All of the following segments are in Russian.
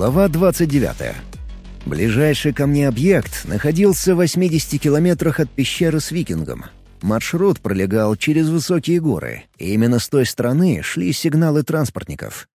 Глава 29. Ближайший ко мне объект находился в 80 километрах от пещеры с викингом. Маршрут пролегал через высокие горы, и именно с той стороны шли сигналы транспортников.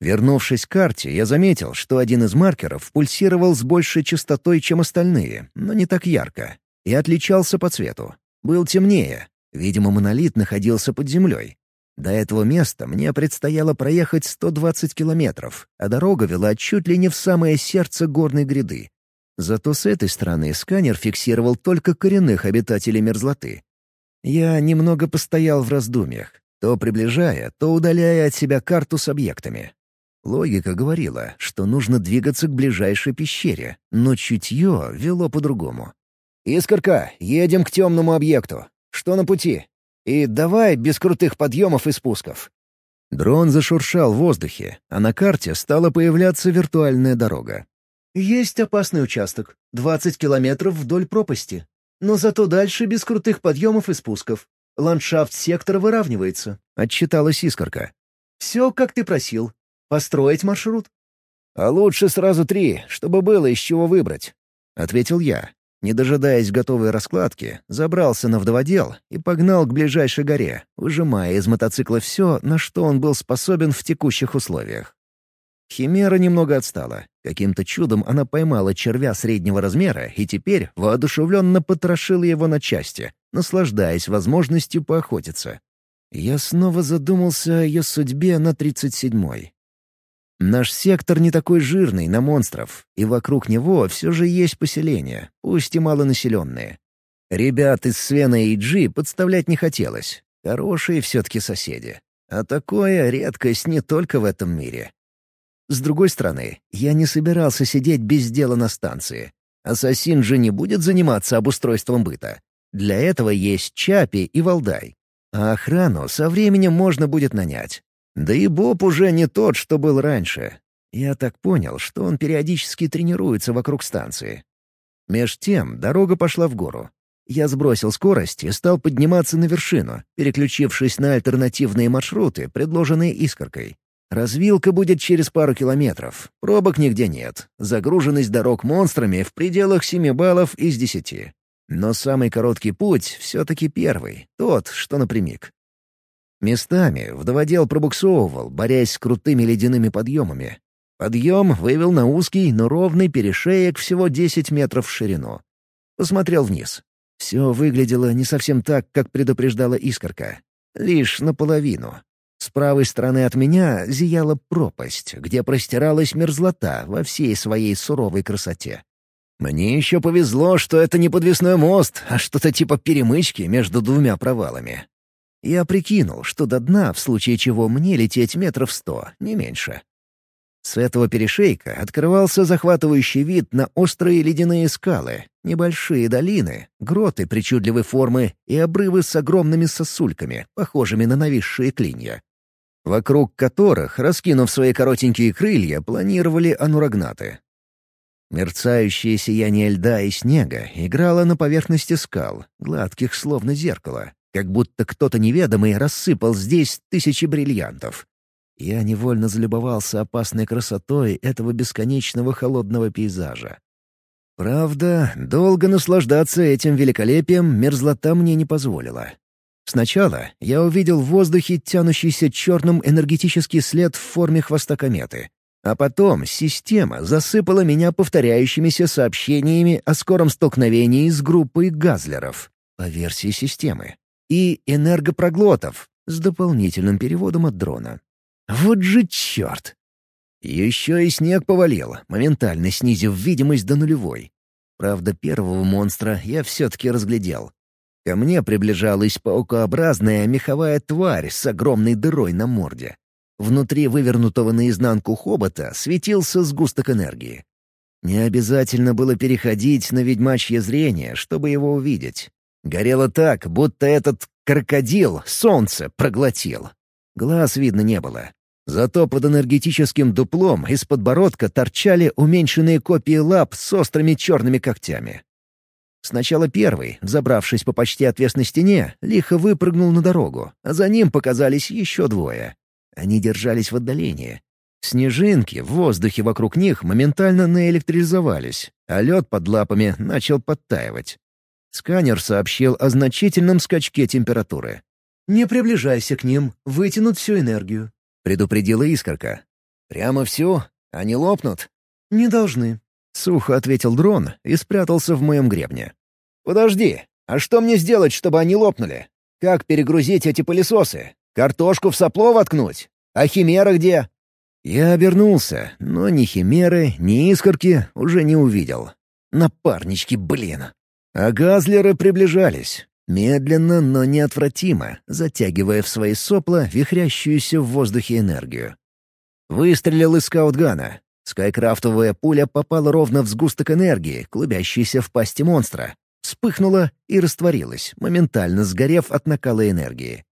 Вернувшись к карте, я заметил, что один из маркеров пульсировал с большей частотой, чем остальные, но не так ярко, и отличался по цвету. Был темнее. Видимо, монолит находился под землей. До этого места мне предстояло проехать 120 километров, а дорога вела чуть ли не в самое сердце горной гряды. Зато с этой стороны сканер фиксировал только коренных обитателей мерзлоты. Я немного постоял в раздумьях, то приближая, то удаляя от себя карту с объектами. Логика говорила, что нужно двигаться к ближайшей пещере, но чутье вело по-другому. «Искорка, едем к темному объекту. Что на пути?» И давай без крутых подъемов и спусков». Дрон зашуршал в воздухе, а на карте стала появляться виртуальная дорога. «Есть опасный участок. 20 километров вдоль пропасти. Но зато дальше без крутых подъемов и спусков. Ландшафт сектора выравнивается», — отчиталась искорка. «Все, как ты просил. Построить маршрут». «А лучше сразу три, чтобы было из чего выбрать», — ответил я. Не дожидаясь готовой раскладки, забрался на вдоводел и погнал к ближайшей горе, выжимая из мотоцикла все, на что он был способен в текущих условиях. Химера немного отстала. Каким-то чудом она поймала червя среднего размера и теперь воодушевленно потрошила его на части, наслаждаясь возможностью поохотиться. Я снова задумался о ее судьбе на тридцать седьмой. Наш сектор не такой жирный на монстров, и вокруг него все же есть поселения, пусть и малонаселенные. Ребят из Свена и Джи подставлять не хотелось. Хорошие все-таки соседи. А такое — редкость не только в этом мире. С другой стороны, я не собирался сидеть без дела на станции. Ассасин же не будет заниматься обустройством быта. Для этого есть Чапи и Валдай. А охрану со временем можно будет нанять. Да и Боб уже не тот, что был раньше. Я так понял, что он периодически тренируется вокруг станции. Меж тем дорога пошла в гору. Я сбросил скорость и стал подниматься на вершину, переключившись на альтернативные маршруты, предложенные искоркой. Развилка будет через пару километров. Пробок нигде нет. Загруженность дорог монстрами в пределах 7 баллов из 10. Но самый короткий путь все-таки первый, тот, что напрямик. Местами вдоводел пробуксовывал, борясь с крутыми ледяными подъемами. Подъем вывел на узкий, но ровный перешеек всего 10 метров в ширину. Посмотрел вниз. Все выглядело не совсем так, как предупреждала искорка. Лишь наполовину. С правой стороны от меня зияла пропасть, где простиралась мерзлота во всей своей суровой красоте. Мне еще повезло, что это не подвесной мост, а что-то типа перемычки между двумя провалами. Я прикинул, что до дна, в случае чего мне лететь метров сто, не меньше. С этого перешейка открывался захватывающий вид на острые ледяные скалы, небольшие долины, гроты причудливой формы и обрывы с огромными сосульками, похожими на нависшие клинья, вокруг которых, раскинув свои коротенькие крылья, планировали анурагнаты. Мерцающее сияние льда и снега играло на поверхности скал, гладких словно зеркало, как будто кто-то неведомый рассыпал здесь тысячи бриллиантов. Я невольно залюбовался опасной красотой этого бесконечного холодного пейзажа. Правда, долго наслаждаться этим великолепием мерзлота мне не позволила. Сначала я увидел в воздухе тянущийся черным энергетический след в форме хвоста кометы. А потом система засыпала меня повторяющимися сообщениями о скором столкновении с группой газлеров, по версии системы и энергопроглотов с дополнительным переводом от дрона. Вот же черт! Еще и снег повалил, моментально снизив видимость до нулевой. Правда, первого монстра я все-таки разглядел. Ко мне приближалась паукообразная меховая тварь с огромной дырой на морде. Внутри вывернутого наизнанку хобота светился сгусток энергии. Не обязательно было переходить на ведьмачье зрение, чтобы его увидеть. Горело так, будто этот крокодил солнце проглотил. Глаз видно не было. Зато под энергетическим дуплом из подбородка торчали уменьшенные копии лап с острыми черными когтями. Сначала первый, забравшись по почти отвесной стене, лихо выпрыгнул на дорогу, а за ним показались еще двое. Они держались в отдалении. Снежинки в воздухе вокруг них моментально наэлектризовались, а лед под лапами начал подтаивать. Сканер сообщил о значительном скачке температуры. «Не приближайся к ним, вытянут всю энергию», — предупредила искорка. «Прямо всю? Они лопнут?» «Не должны», — сухо ответил дрон и спрятался в моем гребне. «Подожди, а что мне сделать, чтобы они лопнули? Как перегрузить эти пылесосы? Картошку в сопло воткнуть? А химера где?» Я обернулся, но ни химеры, ни искорки уже не увидел. Напарнички, блин. А газлеры приближались. Медленно, но неотвратимо, затягивая в свои сопла вихрящуюся в воздухе энергию. Выстрелил из скаутгана. Скайкрафтовая пуля попала ровно в сгусток энергии, клубящийся в пасти монстра. Вспыхнула и растворилась, моментально сгорев от накала энергии.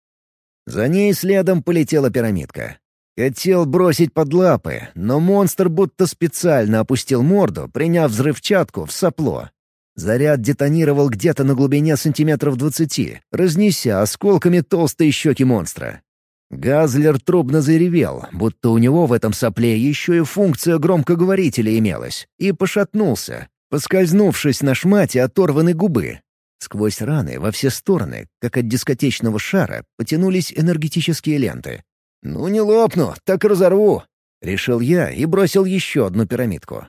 За ней следом полетела пирамидка. Хотел бросить под лапы, но монстр будто специально опустил морду, приняв взрывчатку в сопло. Заряд детонировал где-то на глубине сантиметров двадцати, разнеся осколками толстые щеки монстра. Газлер трубно заревел, будто у него в этом сопле еще и функция громкоговорителя имелась, и пошатнулся, поскользнувшись на шмате оторванной губы. Сквозь раны во все стороны, как от дискотечного шара, потянулись энергетические ленты. «Ну не лопну, так разорву», — решил я и бросил еще одну пирамидку.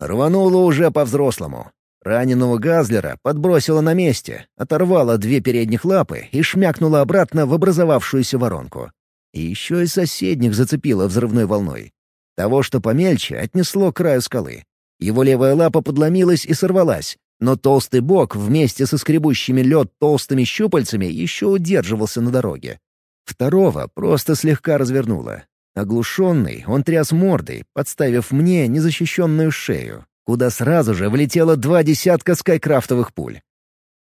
Рвануло уже по-взрослому. Раненого Газлера подбросило на месте, оторвало две передних лапы и шмякнуло обратно в образовавшуюся воронку. И еще и соседних зацепило взрывной волной. Того, что помельче, отнесло к краю скалы. Его левая лапа подломилась и сорвалась, но толстый бок вместе со скребущими лед толстыми щупальцами еще удерживался на дороге. Второго просто слегка развернуло. Оглушенный, он тряс мордой, подставив мне незащищенную шею, куда сразу же влетело два десятка скайкрафтовых пуль.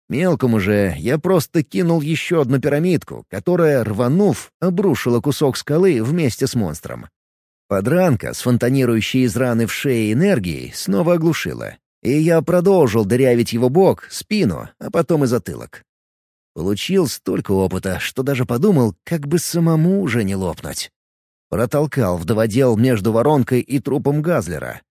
Мелкому же я просто кинул еще одну пирамидку, которая, рванув, обрушила кусок скалы вместе с монстром. Подранка с фонтанирующей из раны в шее энергией снова оглушила, и я продолжил дырявить его бок, спину, а потом и затылок. Получил столько опыта, что даже подумал, как бы самому уже не лопнуть. Протолкал вдоводел между воронкой и трупом Газлера.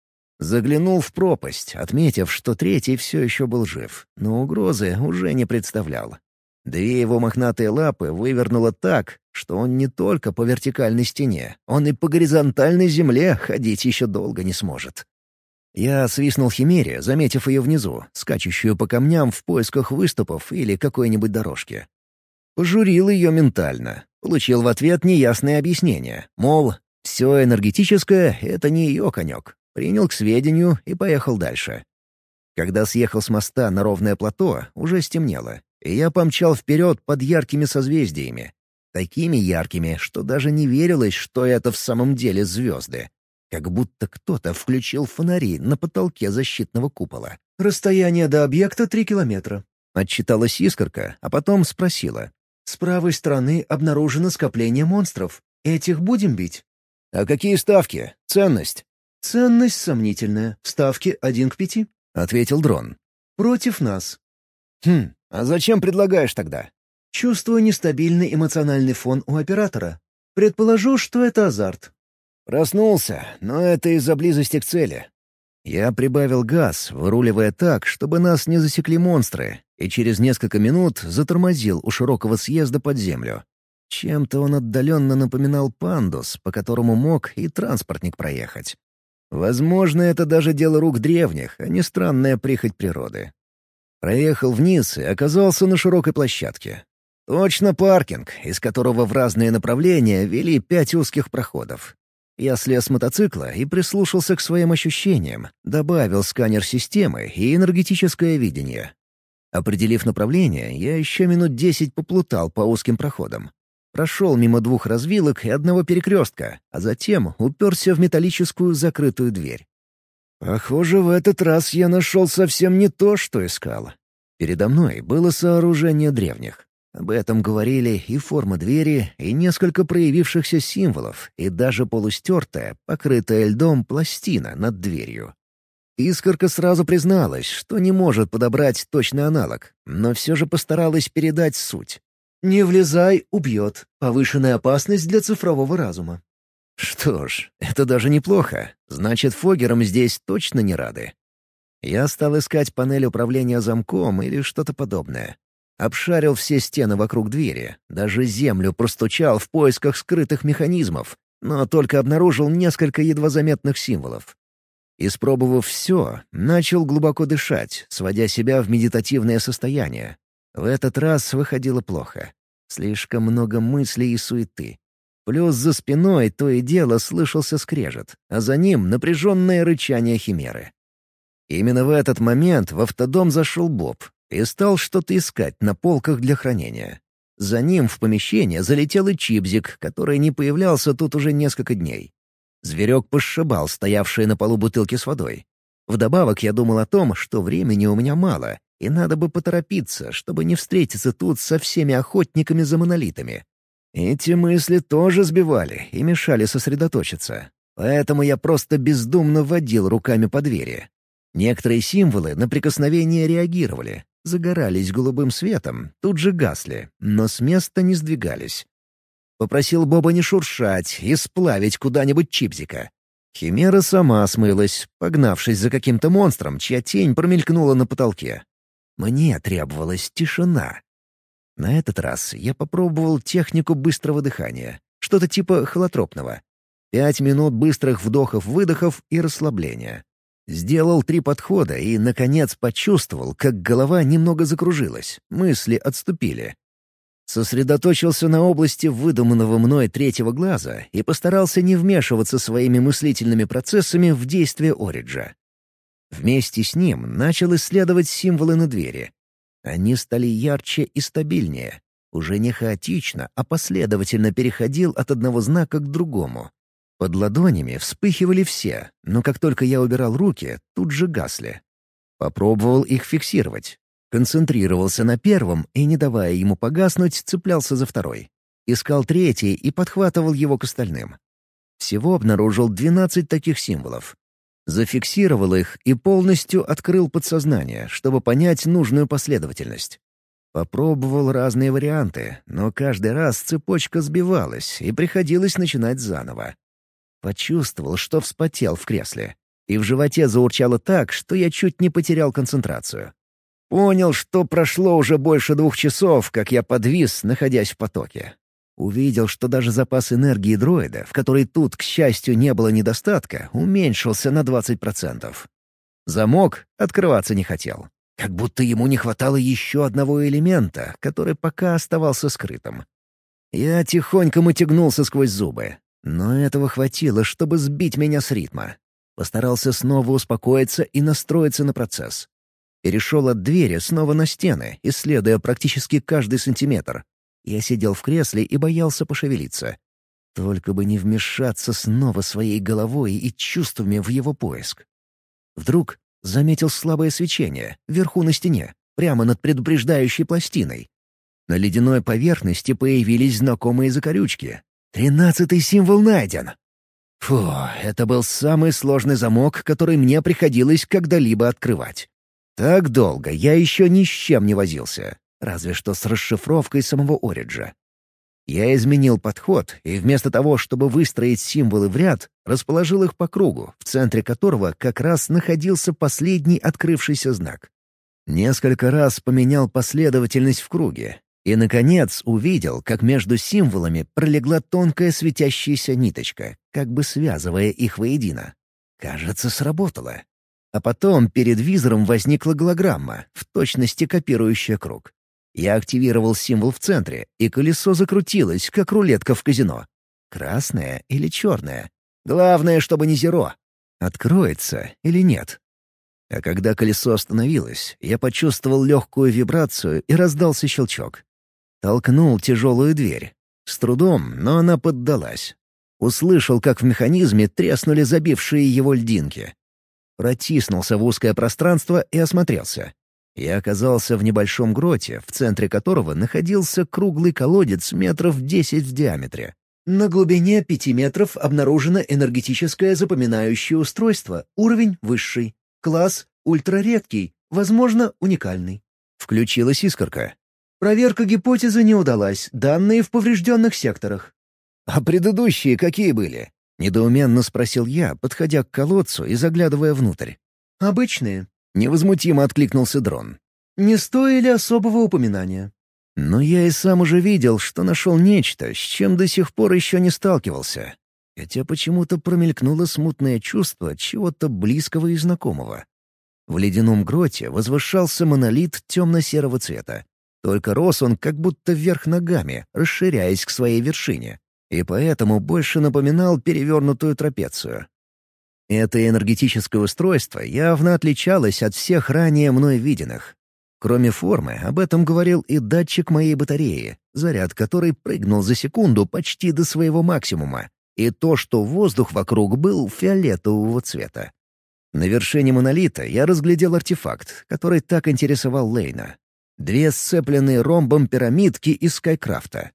Заглянул в пропасть, отметив, что третий все еще был жив, но угрозы уже не представлял. Две его мохнатые лапы вывернуло так, что он не только по вертикальной стене, он и по горизонтальной земле ходить еще долго не сможет. Я свистнул Химере, заметив ее внизу, скачущую по камням в поисках выступов или какой-нибудь дорожки. Пожурил ее ментально. Получил в ответ неясное объяснение. Мол, все энергетическое — это не ее конек. Принял к сведению и поехал дальше. Когда съехал с моста на ровное плато, уже стемнело, и я помчал вперед под яркими созвездиями. Такими яркими, что даже не верилось, что это в самом деле звезды как будто кто-то включил фонари на потолке защитного купола. «Расстояние до объекта — три километра», — отчиталась искорка, а потом спросила. «С правой стороны обнаружено скопление монстров. Этих будем бить?» «А какие ставки? Ценность?» «Ценность сомнительная. Ставки один к пяти», — ответил дрон. «Против нас». «Хм, а зачем предлагаешь тогда?» «Чувствую нестабильный эмоциональный фон у оператора. Предположу, что это азарт. Проснулся, но это из-за близости к цели. Я прибавил газ, выруливая так, чтобы нас не засекли монстры, и через несколько минут затормозил у широкого съезда под землю. Чем-то он отдаленно напоминал пандус, по которому мог и транспортник проехать. Возможно, это даже дело рук древних, а не странная прихоть природы. Проехал вниз и оказался на широкой площадке. Точно паркинг, из которого в разные направления вели пять узких проходов. Я слез с мотоцикла и прислушался к своим ощущениям, добавил сканер системы и энергетическое видение. Определив направление, я еще минут десять поплутал по узким проходам. Прошел мимо двух развилок и одного перекрестка, а затем уперся в металлическую закрытую дверь. Похоже, в этот раз я нашел совсем не то, что искал. Передо мной было сооружение древних. Об этом говорили и форма двери, и несколько проявившихся символов, и даже полустертая, покрытая льдом пластина над дверью. Искорка сразу призналась, что не может подобрать точный аналог, но все же постаралась передать суть. «Не влезай, убьет. Повышенная опасность для цифрового разума». Что ж, это даже неплохо. Значит, Фогерам здесь точно не рады. Я стал искать панель управления замком или что-то подобное. Обшарил все стены вокруг двери, даже землю простучал в поисках скрытых механизмов, но только обнаружил несколько едва заметных символов. Испробовав все, начал глубоко дышать, сводя себя в медитативное состояние. В этот раз выходило плохо. Слишком много мыслей и суеты. Плюс за спиной то и дело слышался скрежет, а за ним напряженное рычание химеры. Именно в этот момент в автодом зашел Боб и стал что-то искать на полках для хранения. За ним в помещение залетел и Чипзик, который не появлялся тут уже несколько дней. Зверек пошибал стоявшие на полу бутылки с водой. Вдобавок я думал о том, что времени у меня мало, и надо бы поторопиться, чтобы не встретиться тут со всеми охотниками за монолитами. Эти мысли тоже сбивали и мешали сосредоточиться. Поэтому я просто бездумно водил руками по двери. Некоторые символы на прикосновение реагировали, загорались голубым светом, тут же гасли, но с места не сдвигались. Попросил Боба не шуршать и сплавить куда-нибудь чипзика. Химера сама смылась, погнавшись за каким-то монстром, чья тень промелькнула на потолке. Мне требовалась тишина. На этот раз я попробовал технику быстрого дыхания, что-то типа холотропного. Пять минут быстрых вдохов-выдохов и расслабления. Сделал три подхода и, наконец, почувствовал, как голова немного закружилась, мысли отступили. Сосредоточился на области выдуманного мной третьего глаза и постарался не вмешиваться своими мыслительными процессами в действие Ориджа. Вместе с ним начал исследовать символы на двери. Они стали ярче и стабильнее. Уже не хаотично, а последовательно переходил от одного знака к другому. Под ладонями вспыхивали все, но как только я убирал руки, тут же гасли. Попробовал их фиксировать. Концентрировался на первом и, не давая ему погаснуть, цеплялся за второй. Искал третий и подхватывал его к остальным. Всего обнаружил 12 таких символов. Зафиксировал их и полностью открыл подсознание, чтобы понять нужную последовательность. Попробовал разные варианты, но каждый раз цепочка сбивалась, и приходилось начинать заново. Почувствовал, что вспотел в кресле. И в животе заурчало так, что я чуть не потерял концентрацию. Понял, что прошло уже больше двух часов, как я подвис, находясь в потоке. Увидел, что даже запас энергии дроида, в которой тут, к счастью, не было недостатка, уменьшился на 20%. Замок открываться не хотел. Как будто ему не хватало еще одного элемента, который пока оставался скрытым. Я тихонько мотягнулся сквозь зубы. Но этого хватило, чтобы сбить меня с ритма. Постарался снова успокоиться и настроиться на процесс. Перешел от двери снова на стены, исследуя практически каждый сантиметр. Я сидел в кресле и боялся пошевелиться. Только бы не вмешаться снова своей головой и чувствами в его поиск. Вдруг заметил слабое свечение вверху на стене, прямо над предупреждающей пластиной. На ледяной поверхности появились знакомые закорючки. Тринадцатый символ найден. Фу, это был самый сложный замок, который мне приходилось когда-либо открывать. Так долго я еще ни с чем не возился, разве что с расшифровкой самого Ориджа. Я изменил подход и вместо того, чтобы выстроить символы в ряд, расположил их по кругу, в центре которого как раз находился последний открывшийся знак. Несколько раз поменял последовательность в круге и, наконец, увидел, как между символами пролегла тонкая светящаяся ниточка, как бы связывая их воедино. Кажется, сработало. А потом перед визором возникла голограмма, в точности копирующая круг. Я активировал символ в центре, и колесо закрутилось, как рулетка в казино. Красное или черное? Главное, чтобы не зеро. Откроется или нет? А когда колесо остановилось, я почувствовал легкую вибрацию и раздался щелчок. Толкнул тяжелую дверь. С трудом, но она поддалась. Услышал, как в механизме треснули забившие его льдинки. Протиснулся в узкое пространство и осмотрелся. Я оказался в небольшом гроте, в центре которого находился круглый колодец метров десять в диаметре. На глубине пяти метров обнаружено энергетическое запоминающее устройство, уровень высший. Класс ультраредкий, возможно, уникальный. Включилась искорка. Проверка гипотезы не удалась, данные в поврежденных секторах. А предыдущие какие были? — недоуменно спросил я, подходя к колодцу и заглядывая внутрь. «Обычные», — невозмутимо откликнулся дрон. «Не стоили особого упоминания». Но я и сам уже видел, что нашел нечто, с чем до сих пор еще не сталкивался. Хотя почему-то промелькнуло смутное чувство чего-то близкого и знакомого. В ледяном гроте возвышался монолит темно-серого цвета. Только рос он как будто вверх ногами, расширяясь к своей вершине, и поэтому больше напоминал перевернутую трапецию. Это энергетическое устройство явно отличалось от всех ранее мной виденных. Кроме формы, об этом говорил и датчик моей батареи, заряд которой прыгнул за секунду почти до своего максимума, и то, что воздух вокруг был фиолетового цвета. На вершине монолита я разглядел артефакт, который так интересовал Лейна. Две сцепленные ромбом пирамидки из Скайкрафта.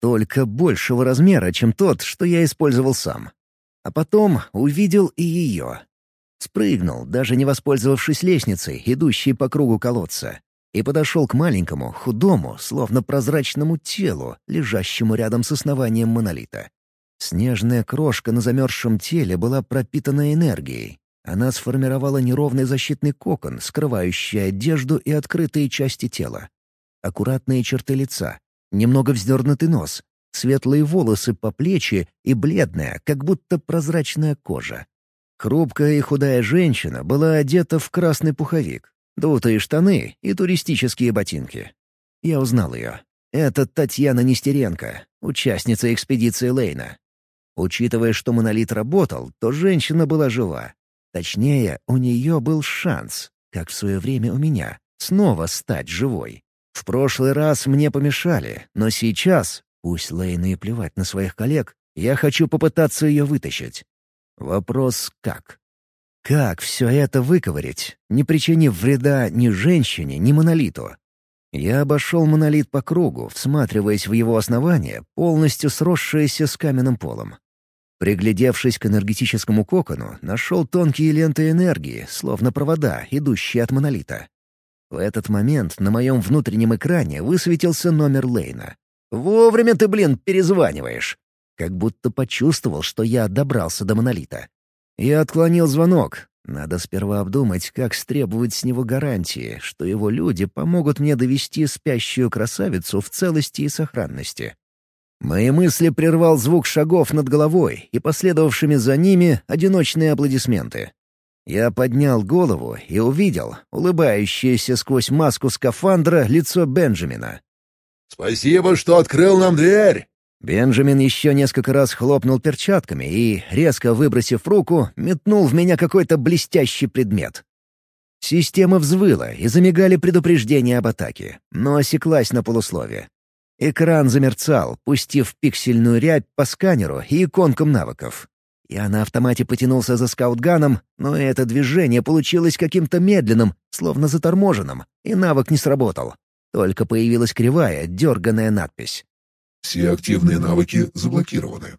Только большего размера, чем тот, что я использовал сам. А потом увидел и ее. Спрыгнул, даже не воспользовавшись лестницей, идущей по кругу колодца, и подошел к маленькому, худому, словно прозрачному телу, лежащему рядом с основанием монолита. Снежная крошка на замерзшем теле была пропитана энергией, она сформировала неровный защитный кокон, скрывающий одежду и открытые части тела. Аккуратные черты лица, немного вздернутый нос, светлые волосы по плечи и бледная, как будто прозрачная кожа. Хрупкая и худая женщина была одета в красный пуховик, дутые штаны и туристические ботинки. Я узнал ее. Это Татьяна Нестеренко, участница экспедиции Лейна. Учитывая, что монолит работал, то женщина была жива. Точнее, у нее был шанс, как в свое время у меня, снова стать живой. В прошлый раз мне помешали, но сейчас, пусть Лейна и плевать на своих коллег, я хочу попытаться ее вытащить. Вопрос как? Как все это выковырять, не причинив вреда ни женщине, ни монолиту? Я обошел монолит по кругу, всматриваясь в его основание, полностью сросшееся с каменным полом. Приглядевшись к энергетическому кокону, нашел тонкие ленты энергии, словно провода, идущие от монолита. В этот момент на моем внутреннем экране высветился номер Лейна. «Вовремя ты, блин, перезваниваешь!» Как будто почувствовал, что я добрался до монолита. Я отклонил звонок. Надо сперва обдумать, как стребовать с него гарантии, что его люди помогут мне довести спящую красавицу в целости и сохранности. Мои мысли прервал звук шагов над головой и последовавшими за ними одиночные аплодисменты. Я поднял голову и увидел улыбающееся сквозь маску скафандра лицо Бенджамина. «Спасибо, что открыл нам дверь!» Бенджамин еще несколько раз хлопнул перчатками и, резко выбросив руку, метнул в меня какой-то блестящий предмет. Система взвыла и замигали предупреждения об атаке, но осеклась на полуслове. Экран замерцал, пустив пиксельную рябь по сканеру и иконкам навыков. Я на автомате потянулся за скаутганом, но это движение получилось каким-то медленным, словно заторможенным, и навык не сработал. Только появилась кривая, дерганная надпись. «Все активные навыки заблокированы.